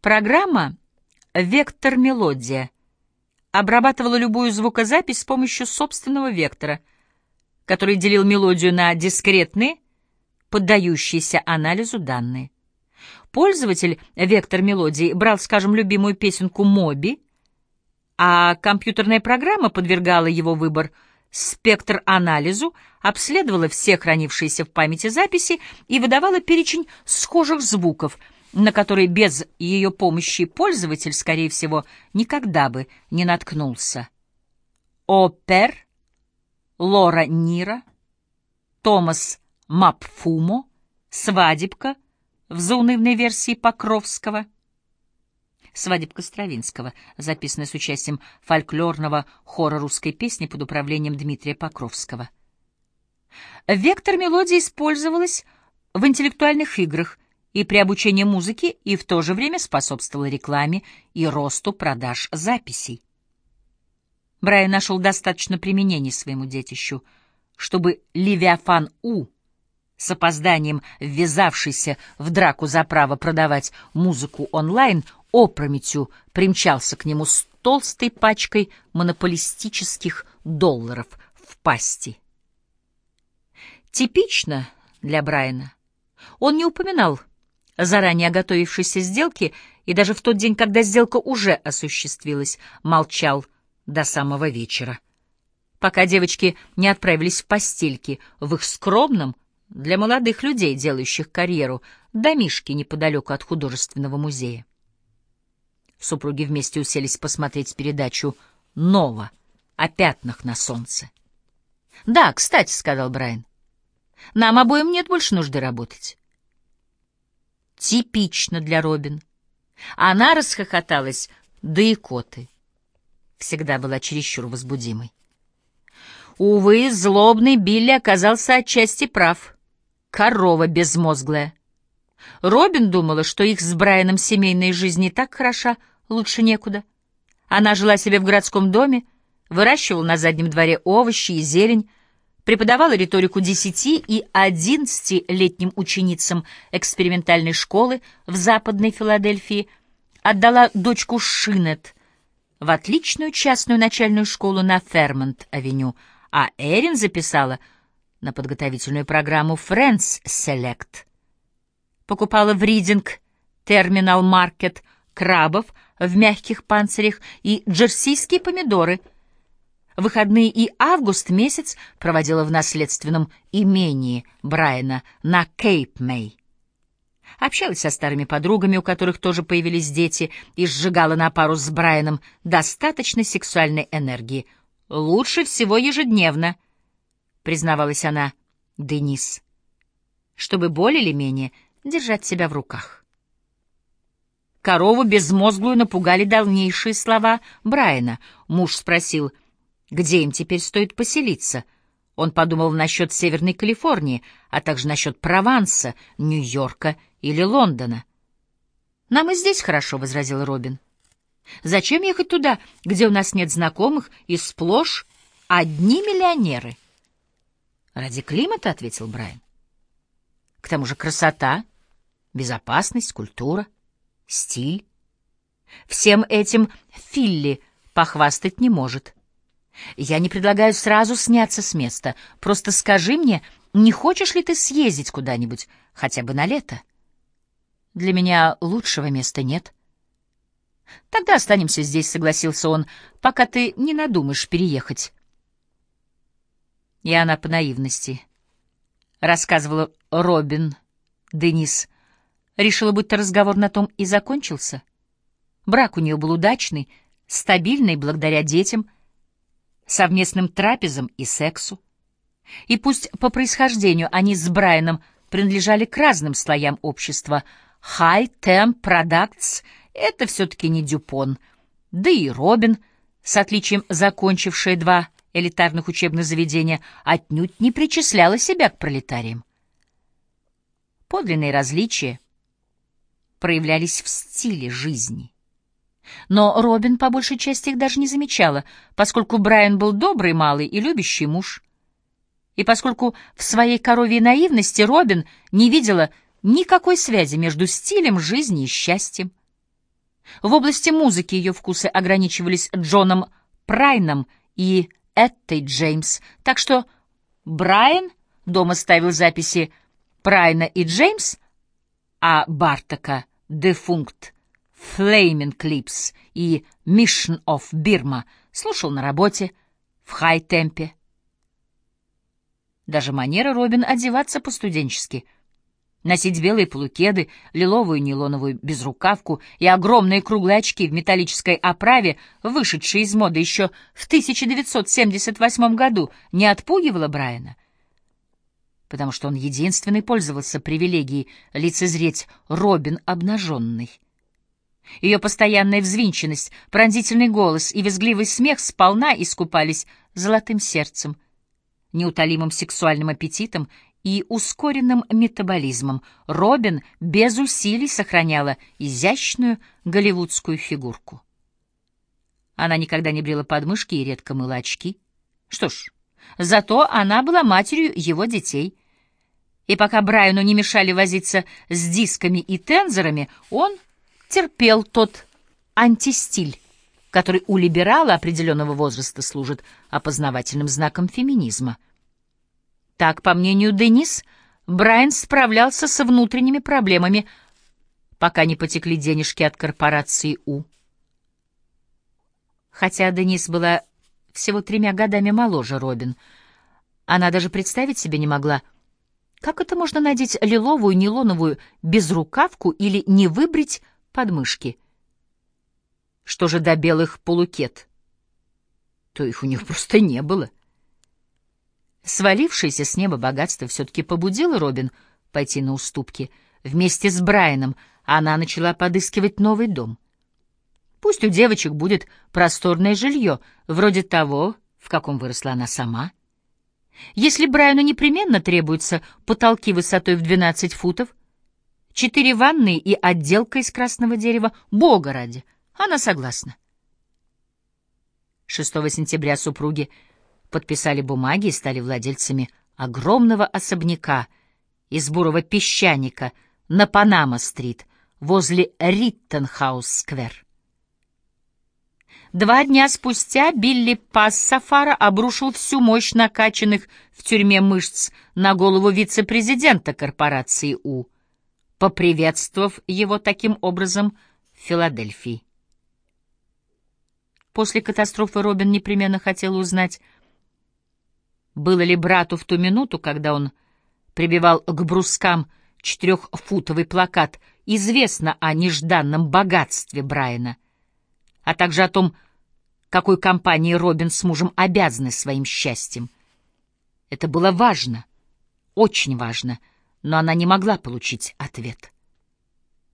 Программа «Вектор мелодия» обрабатывала любую звукозапись с помощью собственного вектора, который делил мелодию на дискретные, поддающиеся анализу данные. Пользователь вектор мелодии брал, скажем, любимую песенку «Моби», а компьютерная программа подвергала его выбор спектр-анализу, обследовала все хранившиеся в памяти записи и выдавала перечень схожих звуков — на который без ее помощи пользователь, скорее всего, никогда бы не наткнулся. Опер, Лора Нира, Томас Мапфумо, «Свадебка» в заунывной версии Покровского, «Свадебка Стравинского», записанная с участием фольклорного хора русской песни под управлением Дмитрия Покровского. Вектор мелодии использовалась в интеллектуальных играх, и при обучении музыке и в то же время способствовала рекламе и росту продаж записей. Брайан нашел достаточно применений своему детищу, чтобы Левиафан У, с опозданием ввязавшийся в драку за право продавать музыку онлайн, опрометью примчался к нему с толстой пачкой монополистических долларов в пасти. Типично для Брайана. Он не упоминал заранее готовившейся сделке и даже в тот день, когда сделка уже осуществилась, молчал до самого вечера. Пока девочки не отправились в постельки в их скромном, для молодых людей, делающих карьеру, домишке неподалеку от художественного музея. Супруги вместе уселись посмотреть передачу «Нова» о пятнах на солнце. «Да, кстати», — сказал Брайан, — «нам обоим нет больше нужды работать. Типично для Робин. Она расхохоталась до икоты. Всегда была чересчур возбудимой. Увы, злобный Билли оказался отчасти прав. Корова безмозглая. Робин думала, что их с Брайаном семейная жизнь не так хороша, лучше некуда. Она жила себе в городском доме, выращивала на заднем дворе овощи и зелень, преподавала риторику десяти и одиннадцатилетним ученицам экспериментальной школы в Западной Филадельфии, отдала дочку Шинет в отличную частную начальную школу на Фермонт-авеню, а Эрин записала на подготовительную программу Friends Select. Покупала в Ридинг Терминал Маркет крабов в мягких панцирях и джерсийские помидоры — Выходные и август месяц проводила в наследственном имении Брайана на Кейп-Мэй. Общалась со старыми подругами, у которых тоже появились дети, и сжигала на пару с Брайаном достаточно сексуальной энергии. «Лучше всего ежедневно», — признавалась она, Денис, чтобы более или менее держать себя в руках. Корову безмозглую напугали дальнейшие слова Брайана. Муж спросил — где им теперь стоит поселиться. Он подумал насчет Северной Калифорнии, а также насчет Прованса, Нью-Йорка или Лондона. «Нам и здесь хорошо», — возразил Робин. «Зачем ехать туда, где у нас нет знакомых и сплошь одни миллионеры?» «Ради климата», — ответил Брайан. «К тому же красота, безопасность, культура, стиль. Всем этим Филли похвастать не может». Я не предлагаю сразу сняться с места. Просто скажи мне, не хочешь ли ты съездить куда-нибудь, хотя бы на лето? Для меня лучшего места нет. Тогда останемся здесь, согласился он, пока ты не надумаешь переехать. И она по наивности рассказывала Робин, Денис, решила, будто разговор на том и закончился. Брак у нее был удачный, стабильный благодаря детям — совместным трапезам и сексу. И пусть по происхождению они с Брайаном принадлежали к разным слоям общества, High Temp Products — это все-таки не Дюпон, да и Робин, с отличием закончившая два элитарных учебных заведения, отнюдь не причисляла себя к пролетариям. Подлинные различия проявлялись в стиле жизни — но Робин по большей части их даже не замечала, поскольку Брайан был добрый малый и любящий муж. И поскольку в своей коровьей наивности Робин не видела никакой связи между стилем жизни и счастьем. В области музыки ее вкусы ограничивались Джоном Прайном и Эттой Джеймс, так что Брайан дома ставил записи Прайна и Джеймс, а Бартака — Дефункт, Flaming Clips и Mission of Burma слушал на работе в хай-темпе. Даже манера Робин одеваться по-студенчески — Носить белые полукеды, лиловую нейлоновую безрукавку и огромные круглые очки в металлической оправе, вышедшие из моды еще в 1978 году, не отпугивало Брайана, потому что он единственный пользовался привилегией лицезреть Робин обнаженный. Ее постоянная взвинченность, пронзительный голос и визгливый смех сполна искупались золотым сердцем, неутолимым сексуальным аппетитом и ускоренным метаболизмом, Робин без усилий сохраняла изящную голливудскую фигурку. Она никогда не брила подмышки и редко мыла очки. Что ж, зато она была матерью его детей. И пока Брайану не мешали возиться с дисками и тензорами, он терпел тот антистиль, который у либерала определенного возраста служит опознавательным знаком феминизма — так, по мнению Денис, Брайан справлялся со внутренними проблемами, пока не потекли денежки от корпорации У. Хотя Денис была всего тремя годами моложе Робин, она даже представить себе не могла, как это можно надеть лиловую нейлоновую безрукавку или не выбрить подмышки. Что же до белых полукет? То их у них просто не было. — Свалившееся с неба богатство все-таки побудило Робин пойти на уступки. Вместе с Брайаном она начала подыскивать новый дом. Пусть у девочек будет просторное жилье, вроде того, в каком выросла она сама. Если Брайану непременно требуются потолки высотой в 12 футов, четыре ванны и отделка из красного дерева, бога ради, она согласна. 6 сентября супруги подписали бумаги и стали владельцами огромного особняка из бурого песчаника на Панама-стрит возле Риттенхаус-сквер. Два дня спустя Билли Пассафара обрушил всю мощь накачанных в тюрьме мышц на голову вице-президента корпорации У, поприветствовав его таким образом в Филадельфии. После катастрофы Робин непременно хотел узнать, было ли брату в ту минуту, когда он прибивал к брускам четырехфутовый плакат, известно о нежданном богатстве Брайана, а также о том, какой компании Робин с мужем обязаны своим счастьем. Это было важно, очень важно, но она не могла получить ответ.